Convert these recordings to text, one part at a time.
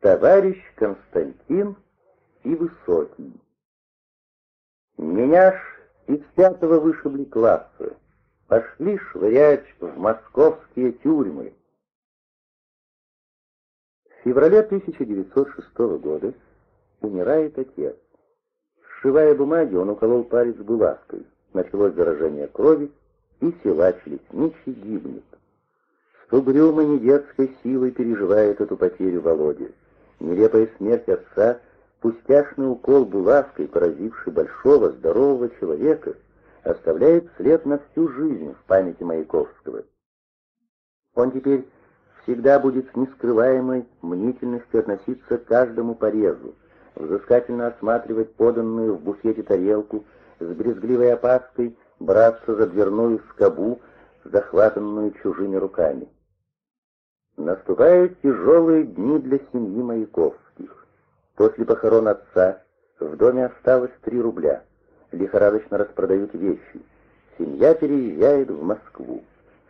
товарищ Константин и Высокий. Меня ж из пятого вышибли класса, пошли швырять в московские тюрьмы. В феврале 1906 года умирает отец. Сшивая бумаги, он уколол палец булавкой. Началось заражение крови, и силач лесничий гибнет. С угрюмой недетской силой переживает эту потерю Володя. Нелепая смерть отца, пустяшный укол булавкой, поразивший большого, здорового человека, оставляет след на всю жизнь в памяти Маяковского. Он теперь всегда будет с нескрываемой мнительностью относиться к каждому порезу, взыскательно осматривать поданную в буфете тарелку, с брезгливой опаской браться за дверную скобу, захватанную чужими руками. Наступают тяжелые дни для семьи Маяковских. После похорон отца в доме осталось три рубля. Лихорадочно распродают вещи. Семья переезжает в Москву.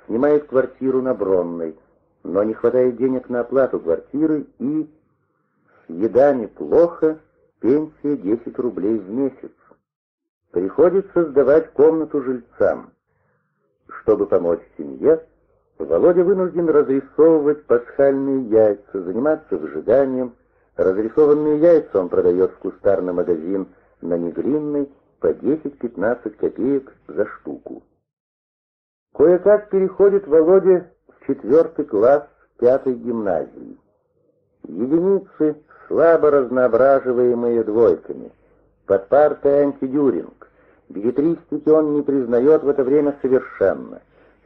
Снимает квартиру на Бронной, но не хватает денег на оплату квартиры и... С едами плохо, пенсия 10 рублей в месяц. Приходится сдавать комнату жильцам. Чтобы помочь семье, Володя вынужден разрисовывать пасхальные яйца, заниматься выжиганием. Разрисованные яйца он продает в кустарный магазин на Негринной по 10-15 копеек за штуку. Кое-как переходит Володя в четвертый класс пятой гимназии. Единицы, слабо разноображиваемые двойками. Под партой антидюринг. Билетристики он не признает в это время совершенно.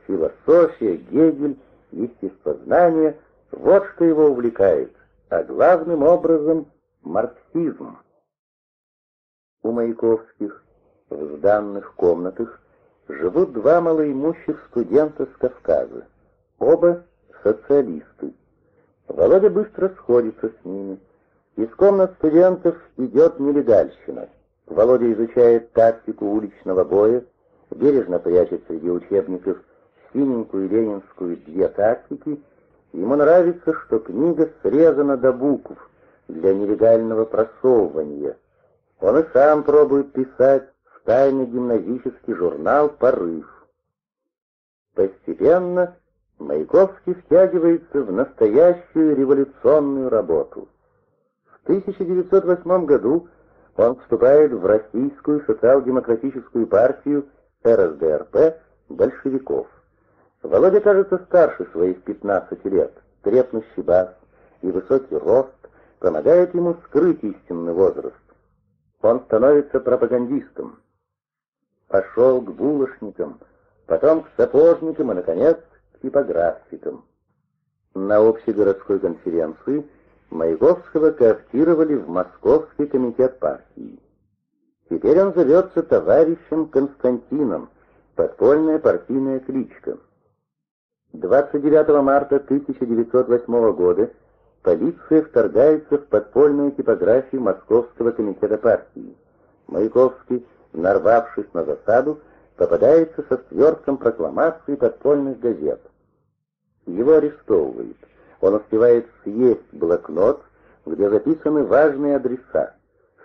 Философия, Гегель, естествознание — вот что его увлекает, а главным образом — марксизм. У Маяковских в сданных комнатах живут два малоимущих студента с Кавказа, оба социалисты. Володя быстро сходится с ними. Из комнат студентов идет нелегальщина. Володя изучает тактику уличного боя, бережно прячет среди учебников синенькую ленинскую «Две тактики», ему нравится, что книга срезана до букв для нелегального просовывания. Он и сам пробует писать в тайный гимназический журнал «Порыв». Постепенно Маяковский втягивается в настоящую революционную работу. В 1908 году он вступает в Российскую социал-демократическую партию РСДРП большевиков. Володя кажется старше своих 15 лет. Крепнущий бас и высокий рост помогают ему скрыть истинный возраст. Он становится пропагандистом. Пошел к булочникам, потом к сапожникам и, наконец, к типографикам. На общегородской конференции Маяковского кооптировали в Московский комитет партии. Теперь он зовется товарищем Константином, подпольная партийная кличка. 29 марта 1908 года полиция вторгается в подпольную типографию Московского комитета партии. Маяковский, нарвавшись на засаду, попадается со свертком прокламаций подпольных газет. Его арестовывают. Он успевает съесть блокнот, где записаны важные адреса.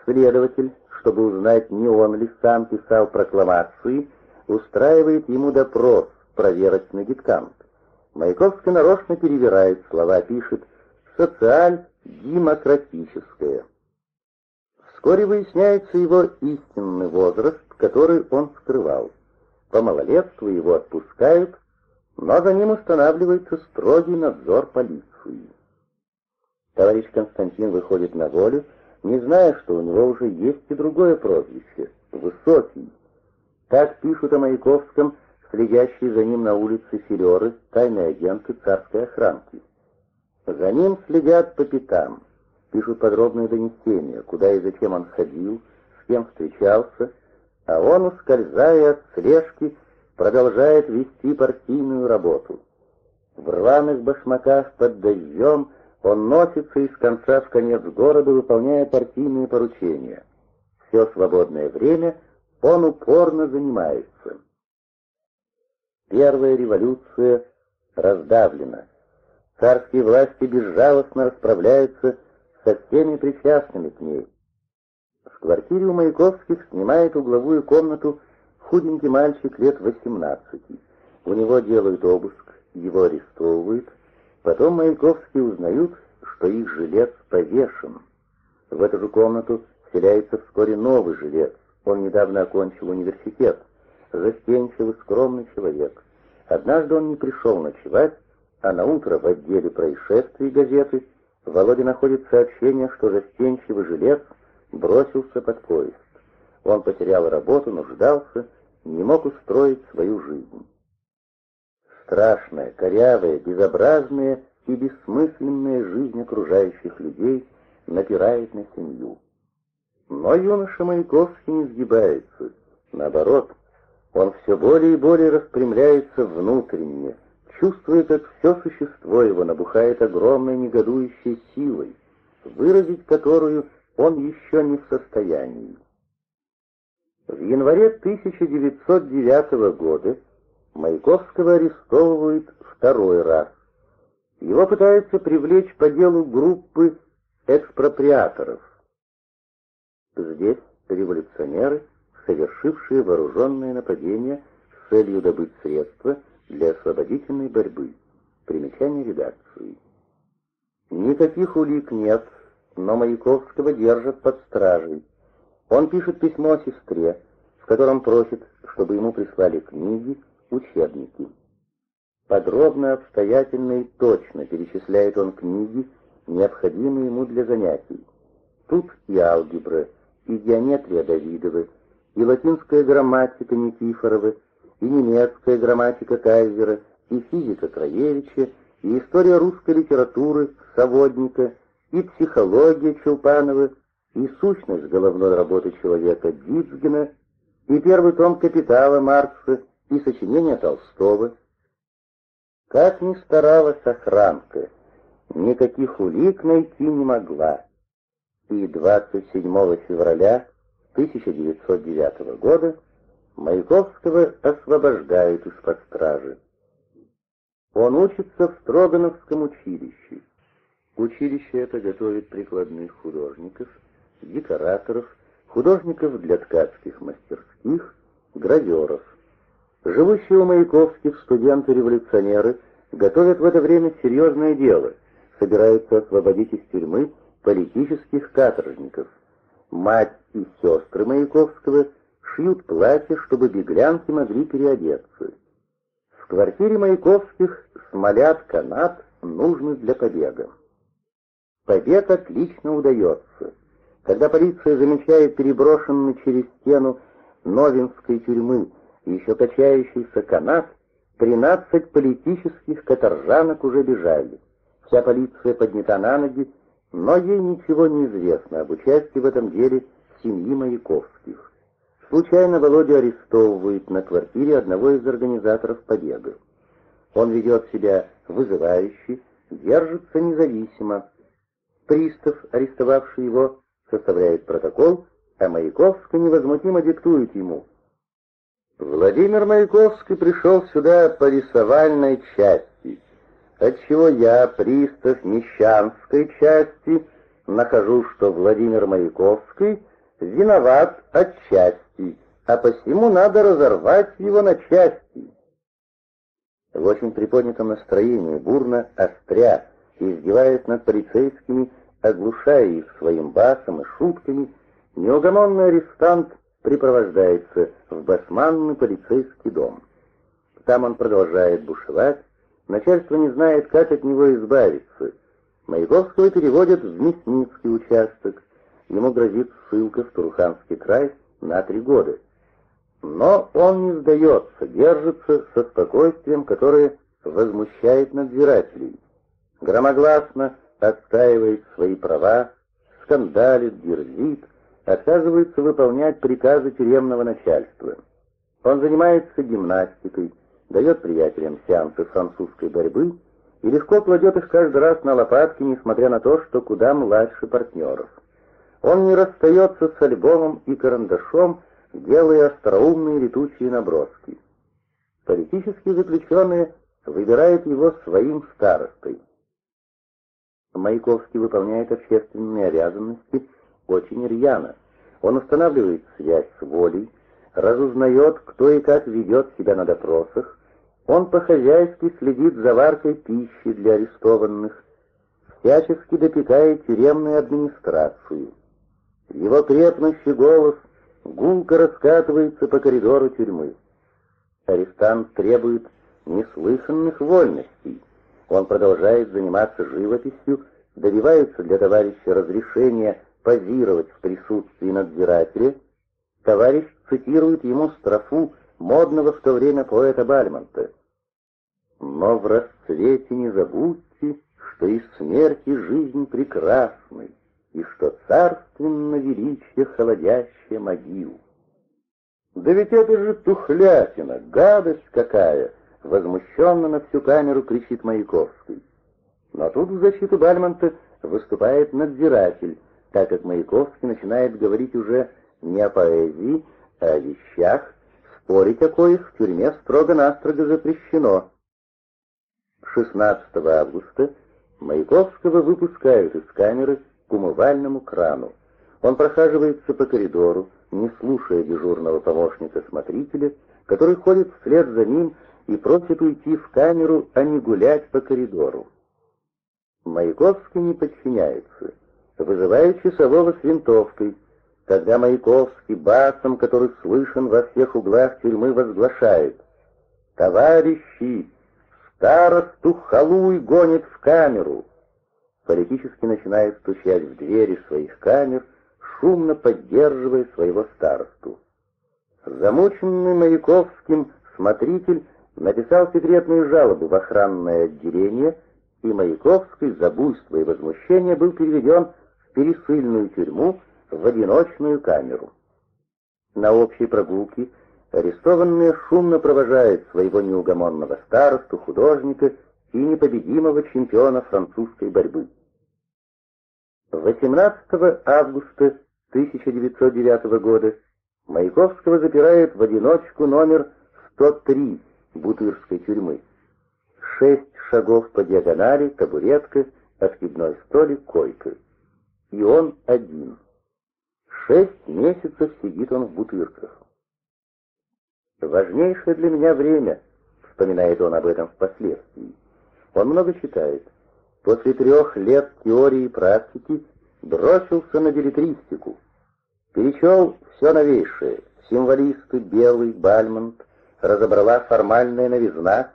Следователь, чтобы узнать, не он ли сам писал прокламации, устраивает ему допрос, проверочный диктант. Маяковский нарочно перевирает слова, пишет «социаль-демократическое». Вскоре выясняется его истинный возраст, который он скрывал. По малолетству его отпускают, но за ним устанавливается строгий надзор полиции. Товарищ Константин выходит на волю, не зная, что у него уже есть и другое прозвище — Высокий. Так пишут о Маяковском следящие за ним на улице филеры, тайные агенты царской охранки. За ним следят по пятам, пишут подробные донесения, куда и зачем он ходил, с кем встречался, а он, ускользая от слежки, продолжает вести партийную работу. В рваных башмаках под дождем он носится из конца в конец города, выполняя партийные поручения. Все свободное время он упорно занимается. Первая революция раздавлена. Царские власти безжалостно расправляются со всеми причастными к ней. В квартире у Маяковских снимает угловую комнату худенький мальчик лет 18. У него делают обыск, его арестовывают. Потом Маяковские узнают, что их жилец повешен. В эту же комнату вселяется вскоре новый жилец. Он недавно окончил университет. Застенчивый, скромный человек. Однажды он не пришел ночевать, а на утро в отделе происшествий газеты Володя находит сообщение, что застенчивый жилец бросился под поезд. Он потерял работу, нуждался, не мог устроить свою жизнь. Страшная, корявая, безобразная и бессмысленная жизнь окружающих людей напирает на семью. Но юноша Маяковский не сгибается. Наоборот, он все более и более распрямляется внутренне, чувствуя, как все существо его набухает огромной негодующей силой, выразить которую он еще не в состоянии. В январе 1909 года Маяковского арестовывают второй раз. Его пытаются привлечь по делу группы экспроприаторов. Здесь революционеры, совершившие вооруженное нападение с целью добыть средства для освободительной борьбы. Примечание редакции. Никаких улик нет, но Маяковского держат под стражей. Он пишет письмо сестре, в котором просит, чтобы ему прислали книги, учебники. Подробно, обстоятельно и точно перечисляет он книги, необходимые ему для занятий. Тут и алгебра, и геометрия Давидовы, и латинская грамматика Никифорова, и немецкая грамматика Кайзера, и физика Краевича, и история русской литературы Саводника, и психология Чулпанова, и сущность головной работы человека Дицгена, и первый том «Капитала» Маркса, и сочинения Толстого. Как ни старалась охранка, никаких улик найти не могла. И 27 февраля 1909 года Маяковского освобождают из-под стражи. Он учится в Строгановском училище. Училище это готовит прикладных художников, декораторов, художников для ткацких мастерских, граверов. Живущие у Маяковских студенты-революционеры готовят в это время серьезное дело, собираются освободить из тюрьмы политических каторжников. Мать и сестры Маяковского шьют платья, чтобы беглянки могли переодеться. В квартире Маяковских смолят канат, нужный для побега. Побег отлично удается. Когда полиция замечает переброшенный через стену Новинской тюрьмы еще качающийся канат, 13 политических каторжанок уже бежали. Вся полиция поднята на ноги, но ей ничего не известно об участии в этом деле семьи Маяковских. Случайно Володя арестовывает на квартире одного из организаторов побега. Он ведет себя вызывающе, держится независимо, Пристав, арестовавший его, составляет протокол, а Маяковский невозмутимо диктует ему. Владимир Маяковский пришел сюда по рисовальной части, отчего я, пристав Мещанской части, нахожу, что Владимир Маяковский виноват отчасти, а посему надо разорвать его на части. В очень приподнятом настроении, бурно остря, издеваясь над полицейскими, оглушая их своим басом и шутками, неугомонный арестант припровождается в басманный полицейский дом. Там он продолжает бушевать, начальство не знает, как от него избавиться. Маяковского переводят в Мясницкий участок, ему грозит ссылка в Туруханский край на три года. Но он не сдается, держится со спокойствием, которое возмущает надзирателей. Громогласно отстаивает свои права, скандалит, дерзит, отказывается выполнять приказы тюремного начальства. Он занимается гимнастикой, дает приятелям сеансы французской борьбы и легко кладет их каждый раз на лопатки, несмотря на то, что куда младше партнеров. Он не расстается с альбомом и карандашом, делая остроумные летучие наброски. Политические заключенные выбирают его своим старостой. Маяковский выполняет общественные обязанности очень рьяно. Он устанавливает связь с волей, разузнает, кто и как ведет себя на допросах, он по-хозяйски следит за варкой пищи для арестованных, всячески допекает тюремную администрацию. Его крепнущий голос гулко раскатывается по коридору тюрьмы. Арестант требует неслыханных вольностей. Он продолжает заниматься живописью, добивается для товарища разрешения позировать в присутствии надзирателя. Товарищ цитирует ему строфу модного в то время поэта Бальмонта. «Но в расцвете не забудьте, что из смерти жизнь прекрасной, и что царственно величие холодящая могил». «Да ведь это же тухлятина, гадость какая!» — возмущенно на всю камеру кричит Маяковский. Но тут в защиту Бальмонта выступает надзиратель, так как Маяковский начинает говорить уже не о поэзии, а о вещах, спорить о коих в тюрьме строго-настрого запрещено. 16 августа Маяковского выпускают из камеры к умывальному крану. Он прохаживается по коридору, не слушая дежурного помощника-смотрителя, который ходит вслед за ним и просит уйти в камеру, а не гулять по коридору. Маяковский не подчиняется, вызывает часового с винтовкой. Тогда Маяковский басом, который слышен во всех углах тюрьмы, возглашает «Товарищи, старосту халуй гонит в камеру!» Политически начинает стучать в двери своих камер, шумно поддерживая своего старосту. Замученный Маяковским смотритель написал секретную жалобу в охранное отделение, и Маяковский за буйство и возмущение был переведен в пересыльную тюрьму в одиночную камеру. На общей прогулке арестованные шумно провожают своего неугомонного старосту, художника и непобедимого чемпиона французской борьбы. 18 августа 1909 года Маяковского запирают в одиночку номер 103 Бутырской тюрьмы. Шесть шагов по диагонали, табуретка, откидной столик, койка. И он один. Шесть месяцев сидит он в бутырках. «Важнейшее для меня время», — вспоминает он об этом впоследствии. Он много читает. После трех лет теории и практики бросился на билетристику. Перечел все новейшее. Символисты, Белый, Бальмонт, разобрала формальная новизна,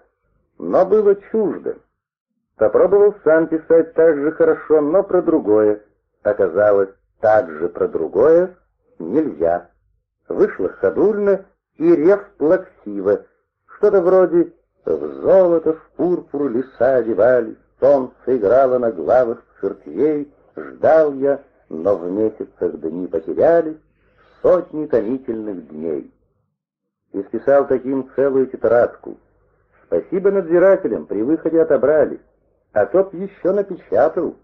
но было чуждо. Попробовал сам писать так же хорошо, но про другое. Оказалось, так же про другое нельзя. Вышло ходульно и рев плаксиво, что-то вроде «В золото, в пурпур леса одевались, солнце играло на главах церквей, ждал я, но в месяцах дни потерялись, сотни томительных дней» и списал таким целую тетрадку. Спасибо надзирателям, при выходе отобрали, а тот еще напечатал.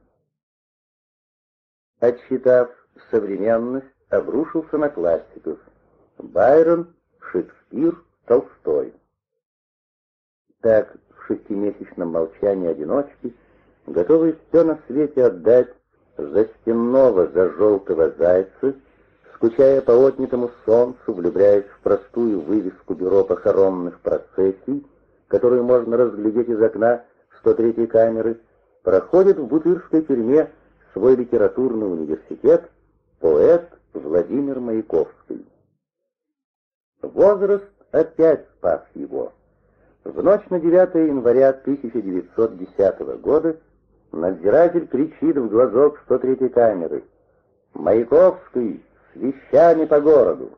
Отсчитав современность, обрушился на классиков. Байрон, Шекспир, Толстой. Так, в шестимесячном молчании одиночки, готовый все на свете отдать за стенного, за желтого зайца, скучая по отнятому солнцу, влюбляясь в простую вывеску бюро похоронных процессий, которую можно разглядеть из окна 103-й камеры, проходит в Бутырской тюрьме свой литературный университет поэт Владимир Маяковский. Возраст опять спас его. В ночь на 9 января 1910 года надзиратель кричит в глазок 103-й камеры «Маяковский, с вещами по городу.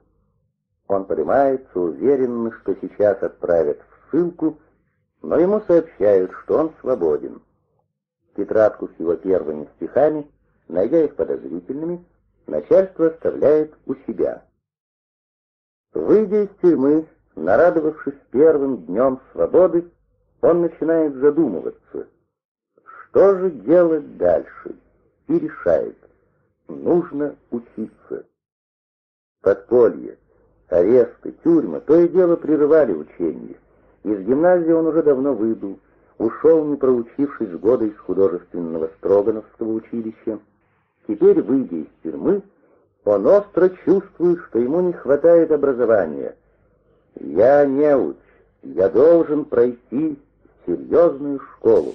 Он поднимается, уверенный, что сейчас отправят в ссылку, но ему сообщают, что он свободен. Тетрадку с его первыми стихами, найдя их подозрительными, начальство оставляет у себя. Выйдя из тюрьмы, нарадовавшись первым днем свободы, он начинает задумываться, что же делать дальше, и решает, нужно учиться. Подполье, аресты, тюрьмы, то и дело прерывали учение. Из гимназии он уже давно выбыл. Ушел, не проучившись года из художественного Строгановского училища. Теперь, выйдя из тюрьмы, он остро чувствует, что ему не хватает образования. «Я неуч, я должен пройти серьезную школу».